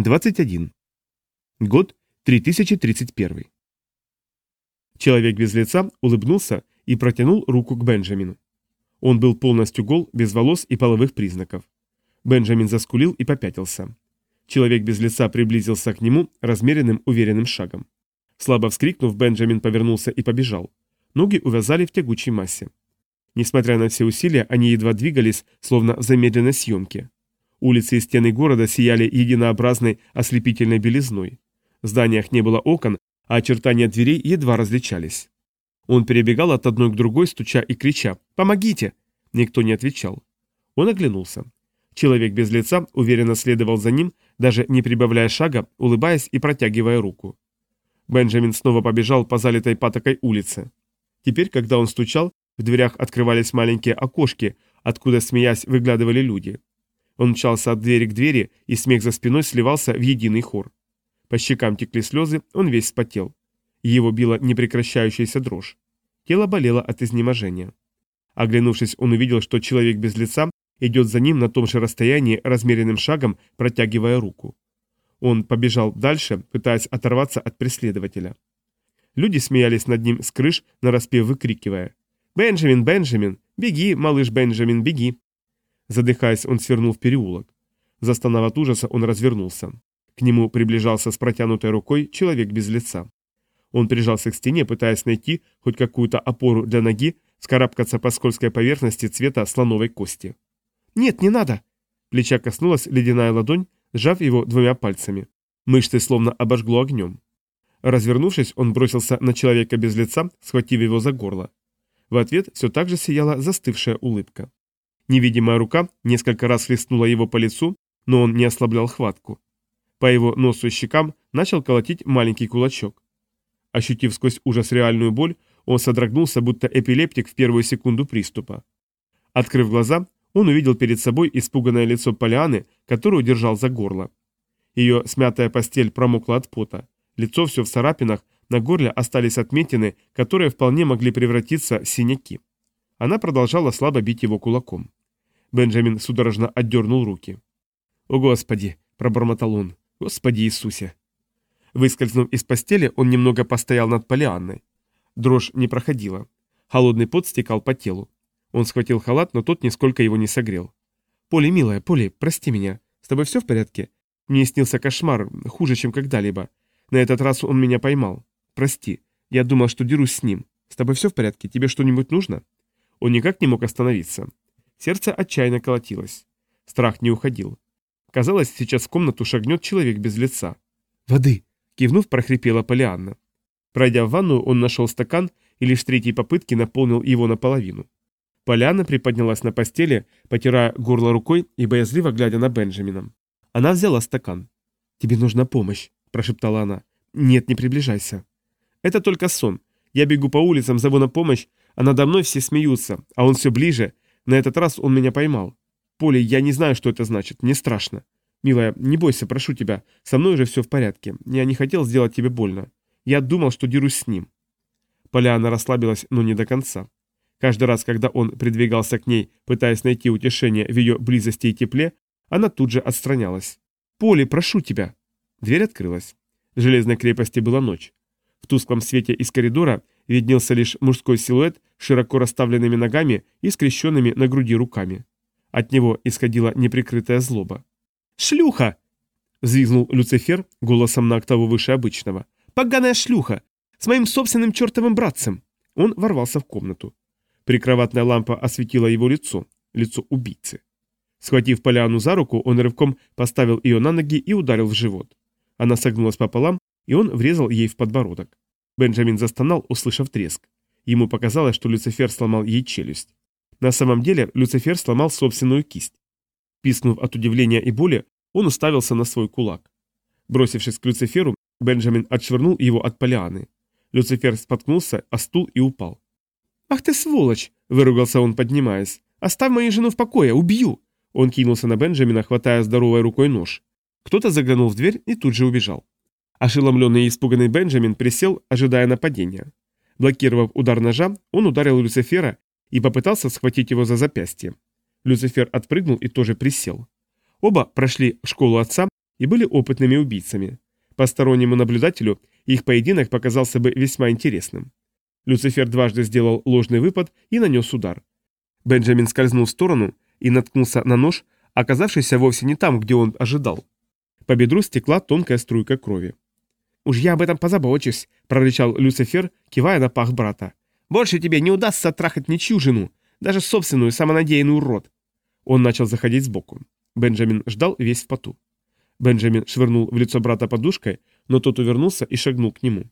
21. Год 3031. Человек без лица улыбнулся и протянул руку к Бенджамину. Он был полностью гол, без волос и половых признаков. Бенджамин заскулил и попятился. Человек без лица приблизился к нему размеренным уверенным шагом. Слабо вскрикнув, Бенджамин повернулся и побежал. Ноги увязали в тягучей массе. Несмотря на все усилия, они едва двигались, словно в замедленной съемке. Улицы и стены города сияли единообразной ослепительной белизной. В зданиях не было окон, а очертания дверей едва различались. Он перебегал от одной к другой, стуча и крича «Помогите!». Никто не отвечал. Он оглянулся. Человек без лица уверенно следовал за ним, даже не прибавляя шага, улыбаясь и протягивая руку. Бенджамин снова побежал по залитой патокой улице. Теперь, когда он стучал, в дверях открывались маленькие окошки, откуда, смеясь, выглядывали люди. Он мчался от двери к двери, и смех за спиной сливался в единый хор. По щекам текли слезы, он весь вспотел. Его била непрекращающаяся дрожь. Тело болело от изнеможения. Оглянувшись, он увидел, что человек без лица идет за ним на том же расстоянии размеренным шагом, протягивая руку. Он побежал дальше, пытаясь оторваться от преследователя. Люди смеялись над ним с крыш, нараспев выкрикивая. «Бенджамин, Бенджамин, беги, малыш Бенджамин, беги!» Задыхаясь, он свернул в переулок. Застонав от ужаса, он развернулся. К нему приближался с протянутой рукой человек без лица. Он прижался к стене, пытаясь найти хоть какую-то опору для ноги, скарабкаться по скользкой поверхности цвета слоновой кости. «Нет, не надо!» Плеча коснулась ледяная ладонь, сжав его двумя пальцами. Мышцы словно обожгло огнем. Развернувшись, он бросился на человека без лица, схватив его за горло. В ответ все так же сияла застывшая улыбка. Невидимая рука несколько раз хлестнула его по лицу, но он не ослаблял хватку. По его носу и щекам начал колотить маленький кулачок. Ощутив сквозь ужас реальную боль, он содрогнулся, будто эпилептик в первую секунду приступа. Открыв глаза, он увидел перед собой испуганное лицо Полианы, которую держал за горло. Ее смятая постель промокла от пота. Лицо все в царапинах, на горле остались отметины, которые вполне могли превратиться в синяки. Она продолжала слабо бить его кулаком. Бенджамин судорожно отдернул руки. «О, Господи!» – пробормотал он. «Господи Иисусе!» Выскользнув из постели, он немного постоял над Полианной. Дрожь не проходила. Холодный пот стекал по телу. Он схватил халат, но тот нисколько его не согрел. «Поли, милая, Поли, прости меня. С тобой все в порядке? Мне снился кошмар, хуже, чем когда-либо. На этот раз он меня поймал. Прости. Я думал, что дерусь с ним. С тобой все в порядке? Тебе что-нибудь нужно?» Он никак не мог остановиться. Сердце отчаянно колотилось. Страх не уходил. Казалось, сейчас в комнату шагнет человек без лица. «Воды!» – кивнув, прохрипела Полианна. Пройдя в ванную, он нашел стакан и лишь в третьей попытке наполнил его наполовину. Полианна приподнялась на постели, потирая горло рукой и боязливо глядя на Бенджамина. Она взяла стакан. «Тебе нужна помощь», – прошептала она. «Нет, не приближайся». «Это только сон. Я бегу по улицам, зову на помощь, а надо мной все смеются, а он все ближе, на этот раз он меня поймал. Поли, я не знаю, что это значит, мне страшно. Милая, не бойся, прошу тебя, со мной уже все в порядке. Я не хотел сделать тебе больно. Я думал, что дерусь с ним. Поляна расслабилась, но не до конца. Каждый раз, когда он придвигался к ней, пытаясь найти утешение в ее близости и тепле, она тут же отстранялась. Поли, прошу тебя!» Дверь открылась. В железной крепости была ночь. В тусклом свете из коридора виднелся лишь мужской силуэт с широко расставленными ногами и скрещенными на груди руками. От него исходила неприкрытая злоба. «Шлюха!» — взвизнул Люцифер голосом на октаву выше обычного. «Поганая шлюха! С моим собственным чертовым братцем!» Он ворвался в комнату. Прикроватная лампа осветила его лицо, лицо убийцы. Схватив Поляну за руку, он рывком поставил ее на ноги и ударил в живот. Она согнулась пополам, и он врезал ей в подбородок. Бенджамин застонал, услышав треск. Ему показалось, что Люцифер сломал ей челюсть. На самом деле Люцифер сломал собственную кисть. Пискнув от удивления и боли, он уставился на свой кулак. Бросившись к Люциферу, Бенджамин отшвырнул его от Полианы. Люцифер споткнулся о стул и упал. «Ах ты сволочь!» – выругался он, поднимаясь. «Оставь мою жену в покое, убью!» Он кинулся на Бенджамина, хватая здоровой рукой нож. Кто-то заглянул в дверь и тут же убежал. Ошеломленный и испуганный Бенджамин присел, ожидая нападения. Блокировав удар ножа, он ударил Люцифера и попытался схватить его за запястье. Люцифер отпрыгнул и тоже присел. Оба прошли школу отца и были опытными убийцами. Постороннему наблюдателю их поединок показался бы весьма интересным. Люцифер дважды сделал ложный выпад и нанес удар. Бенджамин скользнул в сторону и наткнулся на нож, оказавшийся вовсе не там, где он ожидал. По бедру стекла тонкая струйка крови. «Уж я об этом позабочусь», — прорычал Люцифер, кивая на пах брата. «Больше тебе не удастся трахать ничью жену, даже собственную самонадеянную урод». Он начал заходить сбоку. Бенджамин ждал весь в поту. Бенджамин швырнул в лицо брата подушкой, но тот увернулся и шагнул к нему.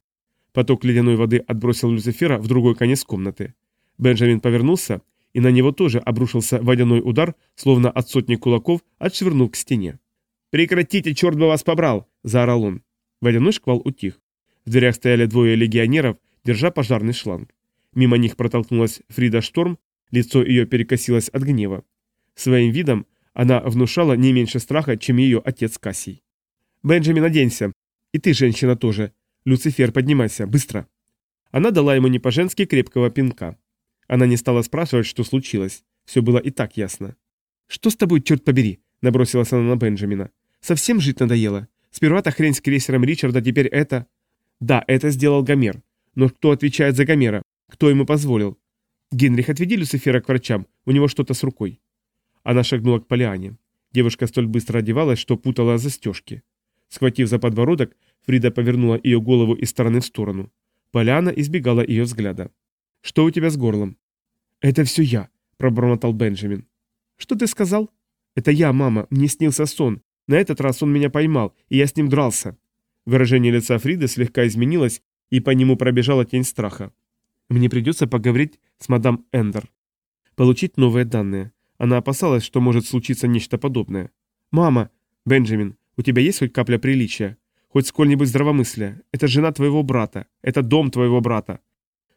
Поток ледяной воды отбросил Люцифера в другой конец комнаты. Бенджамин повернулся, и на него тоже обрушился водяной удар, словно от сотни кулаков, отшвырнув к стене. «Прекратите, черт бы вас побрал!» – заорал он. Водяной шквал утих. В дверях стояли двое легионеров, держа пожарный шланг. Мимо них протолкнулась Фрида Шторм, лицо ее перекосилось от гнева. Своим видом она внушала не меньше страха, чем ее отец Кассий. «Бенджамин, оденься! И ты, женщина, тоже! Люцифер, поднимайся, быстро!» Она дала ему не по-женски крепкого пинка. Она не стала спрашивать, что случилось. Все было и так ясно. «Что с тобой, черт побери?» – набросилась она на Бенджамина. «Совсем жить надоело. Сперва-то хрень с крейсером Ричарда, теперь это... Да, это сделал Гомер. Но кто отвечает за Гомера? Кто ему позволил? Генрих, отведи Люцифера к врачам, у него что-то с рукой. Она шагнула к Полиане. Девушка столь быстро одевалась, что путала застежки. Схватив за подбородок, Фрида повернула ее голову из стороны в сторону. Поляна избегала ее взгляда. «Что у тебя с горлом?» «Это все я», — пробормотал Бенджамин. «Что ты сказал?» «Это я, мама, мне снился сон. На этот раз он меня поймал, и я с ним дрался. Выражение лица Фриды слегка изменилось, и по нему пробежала тень страха. Мне придется поговорить с мадам Эндер. Получить новые данные. Она опасалась, что может случиться нечто подобное. «Мама! Бенджамин, у тебя есть хоть капля приличия? Хоть сколь-нибудь здравомыслия? Это жена твоего брата. Это дом твоего брата.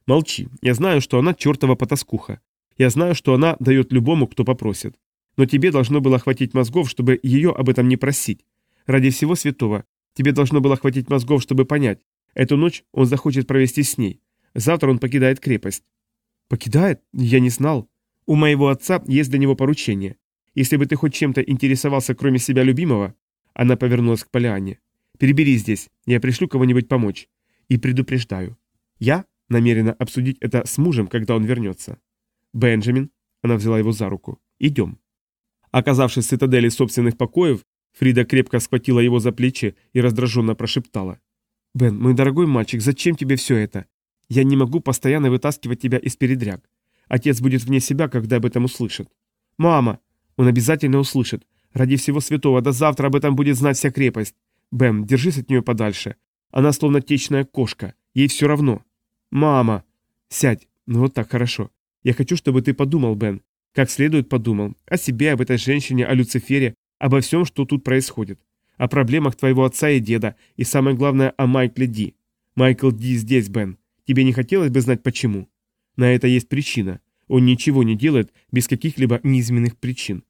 Молчи. Я знаю, что она чертова потаскуха. Я знаю, что она дает любому, кто попросит. Но тебе должно было хватить мозгов, чтобы ее об этом не просить. Ради всего святого, тебе должно было хватить мозгов, чтобы понять. Эту ночь он захочет провести с ней. Завтра он покидает крепость. Покидает? Я не знал. У моего отца есть для него поручение. Если бы ты хоть чем-то интересовался, кроме себя любимого... Она повернулась к Полиане. Перебери здесь, я пришлю кого-нибудь помочь. И предупреждаю. Я намерена обсудить это с мужем, когда он вернется. Бенджамин, она взяла его за руку. Идем. Оказавшись в цитадели собственных покоев, Фрида крепко схватила его за плечи и раздраженно прошептала. «Бен, мой дорогой мальчик, зачем тебе все это? Я не могу постоянно вытаскивать тебя из передряг. Отец будет вне себя, когда об этом услышит. Мама! Он обязательно услышит. Ради всего святого, до завтра об этом будет знать вся крепость. Бэм, держись от нее подальше. Она словно течная кошка. Ей все равно. Мама! Сядь. Ну вот так, хорошо. Я хочу, чтобы ты подумал, Бен. Как следует подумал о себе, об этой женщине, о Люцифере, обо всем, что тут происходит. О проблемах твоего отца и деда, и самое главное, о Майкле Ди. Майкл Ди здесь, Бен. Тебе не хотелось бы знать почему? На это есть причина. Он ничего не делает без каких-либо низменных причин.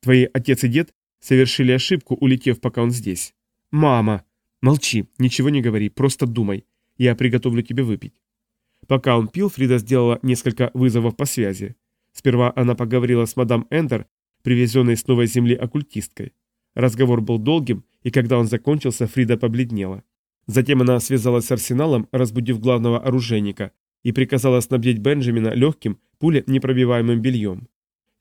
Твои отец и дед совершили ошибку, улетев, пока он здесь. Мама! Молчи, ничего не говори, просто думай. Я приготовлю тебе выпить. Пока он пил, Фрида сделала несколько вызовов по связи. Сперва она поговорила с мадам Эндер, привезенной с новой земли оккультисткой. Разговор был долгим, и когда он закончился, Фрида побледнела. Затем она связалась с арсеналом, разбудив главного оружейника, и приказала снабдить Бенджамина легким, пуленепробиваемым бельем.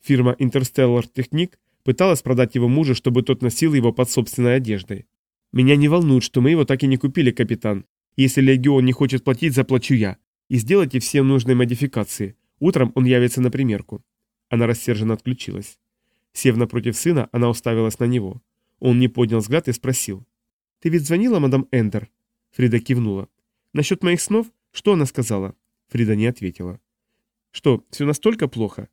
Фирма Interstellar Technique пыталась продать его мужу, чтобы тот носил его под собственной одеждой. «Меня не волнует, что мы его так и не купили, капитан. Если Легион не хочет платить, заплачу я. И сделайте все нужные модификации. Утром он явится на примерку. Она рассерженно отключилась. Сев напротив сына, она уставилась на него. Он не поднял взгляд и спросил. «Ты ведь звонила, мадам Эндер?» Фрида кивнула. «Насчет моих снов? Что она сказала?» Фрида не ответила. «Что, все настолько плохо?»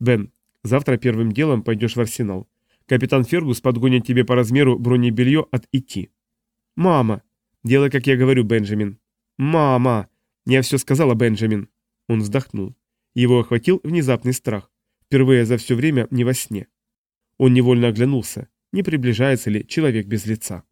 «Бен, завтра первым делом пойдешь в арсенал. Капитан Фергус подгонит тебе по размеру бронебелье от ити." «Мама!» «Делай, как я говорю, Бенджамин». «Мама!» «Я все сказала, Бенджамин». Он вздохнул. Его охватил внезапный страх. Впервые за все время не во сне. Он невольно оглянулся, не приближается ли человек без лица.